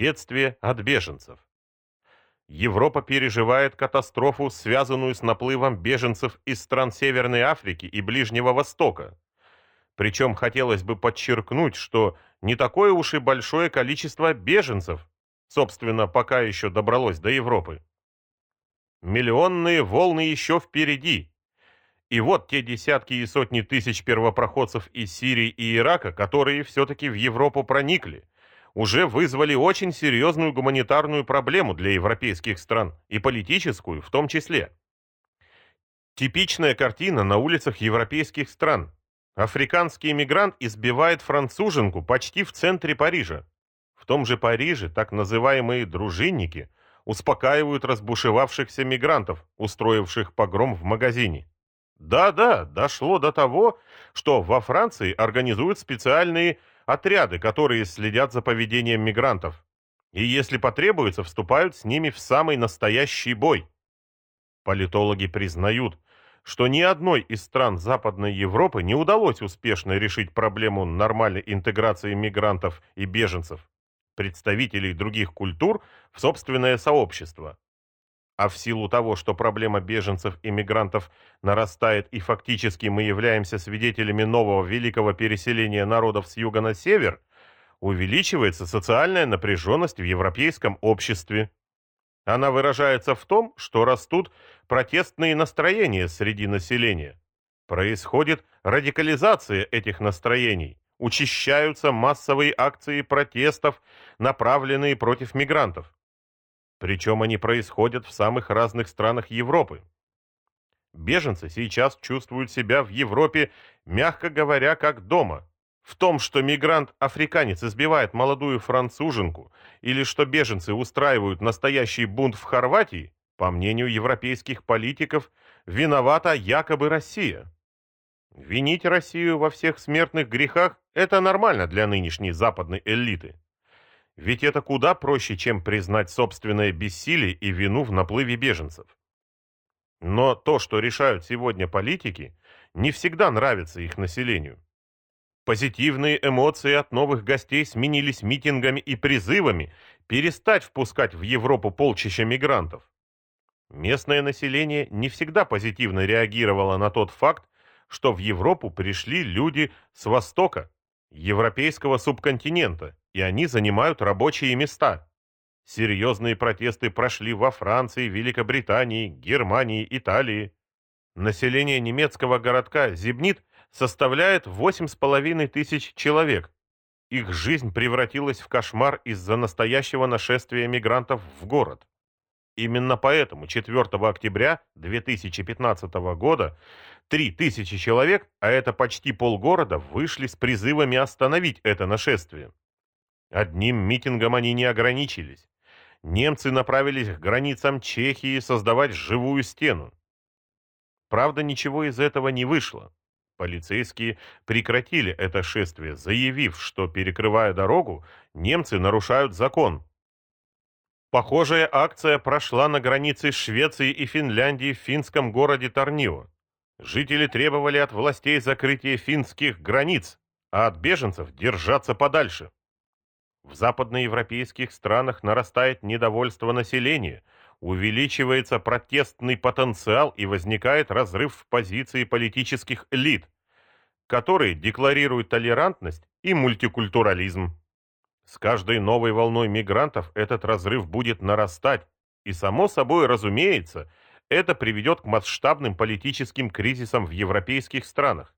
бедствие от беженцев. Европа переживает катастрофу, связанную с наплывом беженцев из стран Северной Африки и Ближнего Востока. Причем хотелось бы подчеркнуть, что не такое уж и большое количество беженцев, собственно, пока еще добралось до Европы. Миллионные волны еще впереди. И вот те десятки и сотни тысяч первопроходцев из Сирии и Ирака, которые все-таки в Европу проникли – уже вызвали очень серьезную гуманитарную проблему для европейских стран, и политическую в том числе. Типичная картина на улицах европейских стран. Африканский мигрант избивает француженку почти в центре Парижа. В том же Париже так называемые дружинники успокаивают разбушевавшихся мигрантов, устроивших погром в магазине. Да-да, дошло до того, что во Франции организуют специальные отряды, которые следят за поведением мигрантов, и если потребуется, вступают с ними в самый настоящий бой. Политологи признают, что ни одной из стран Западной Европы не удалось успешно решить проблему нормальной интеграции мигрантов и беженцев, представителей других культур в собственное сообщество а в силу того, что проблема беженцев и мигрантов нарастает и фактически мы являемся свидетелями нового великого переселения народов с юга на север, увеличивается социальная напряженность в европейском обществе. Она выражается в том, что растут протестные настроения среди населения. Происходит радикализация этих настроений, учащаются массовые акции протестов, направленные против мигрантов. Причем они происходят в самых разных странах Европы. Беженцы сейчас чувствуют себя в Европе, мягко говоря, как дома. В том, что мигрант-африканец избивает молодую француженку, или что беженцы устраивают настоящий бунт в Хорватии, по мнению европейских политиков, виновата якобы Россия. Винить Россию во всех смертных грехах – это нормально для нынешней западной элиты. Ведь это куда проще, чем признать собственное бессилие и вину в наплыве беженцев. Но то, что решают сегодня политики, не всегда нравится их населению. Позитивные эмоции от новых гостей сменились митингами и призывами перестать впускать в Европу полчища мигрантов. Местное население не всегда позитивно реагировало на тот факт, что в Европу пришли люди с Востока, европейского субконтинента, и они занимают рабочие места. Серьезные протесты прошли во Франции, Великобритании, Германии, Италии. Население немецкого городка Зибнит составляет 8,5 тысяч человек. Их жизнь превратилась в кошмар из-за настоящего нашествия мигрантов в город. Именно поэтому 4 октября 2015 года 3000 человек, а это почти полгорода, вышли с призывами остановить это нашествие. Одним митингом они не ограничились. Немцы направились к границам Чехии создавать живую стену. Правда, ничего из этого не вышло. Полицейские прекратили это шествие, заявив, что, перекрывая дорогу, немцы нарушают закон. Похожая акция прошла на границе Швеции и Финляндии в финском городе Торнио. Жители требовали от властей закрытия финских границ, а от беженцев держаться подальше. В западноевропейских странах нарастает недовольство населения, увеличивается протестный потенциал и возникает разрыв в позиции политических элит, которые декларируют толерантность и мультикультурализм. С каждой новой волной мигрантов этот разрыв будет нарастать, и само собой разумеется, это приведет к масштабным политическим кризисам в европейских странах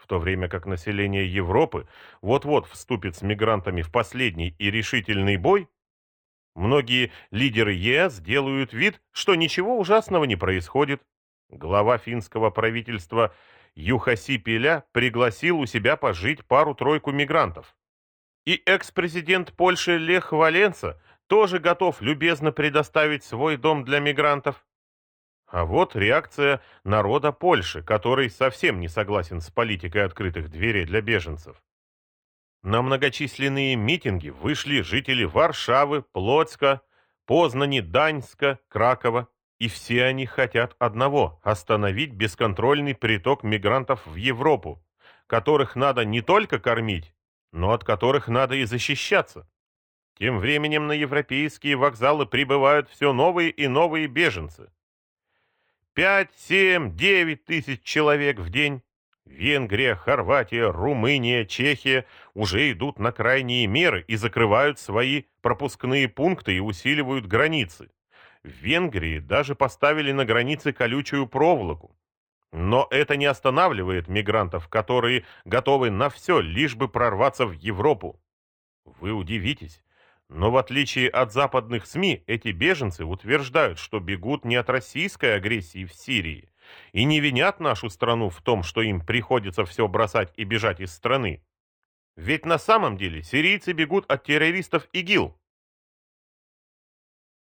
в то время как население Европы вот-вот вступит с мигрантами в последний и решительный бой, многие лидеры ЕС делают вид, что ничего ужасного не происходит. Глава финского правительства Юхаси Пеля пригласил у себя пожить пару-тройку мигрантов. И экс-президент Польши Лех Валенца тоже готов любезно предоставить свой дом для мигрантов. А вот реакция народа Польши, который совсем не согласен с политикой открытых дверей для беженцев. На многочисленные митинги вышли жители Варшавы, Плотска, Познани, Даньска, Кракова, и все они хотят одного – остановить бесконтрольный приток мигрантов в Европу, которых надо не только кормить, но от которых надо и защищаться. Тем временем на европейские вокзалы прибывают все новые и новые беженцы. 5, 7, 9 тысяч человек в день. Венгрия, Хорватия, Румыния, Чехия уже идут на крайние меры и закрывают свои пропускные пункты и усиливают границы. В Венгрии даже поставили на границе колючую проволоку. Но это не останавливает мигрантов, которые готовы на все, лишь бы прорваться в Европу. Вы удивитесь, но в отличие от западных СМИ, эти беженцы утверждают, что бегут не от российской агрессии в Сирии и не винят нашу страну в том, что им приходится все бросать и бежать из страны. Ведь на самом деле сирийцы бегут от террористов ИГИЛ.